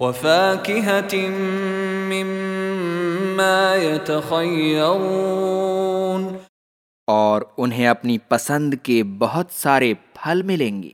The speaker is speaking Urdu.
وفاكهة مما يتخيرون. اور انہیں اپنی پسند کے بہت سارے پھل ملیں گے۔